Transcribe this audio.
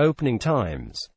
Opening times.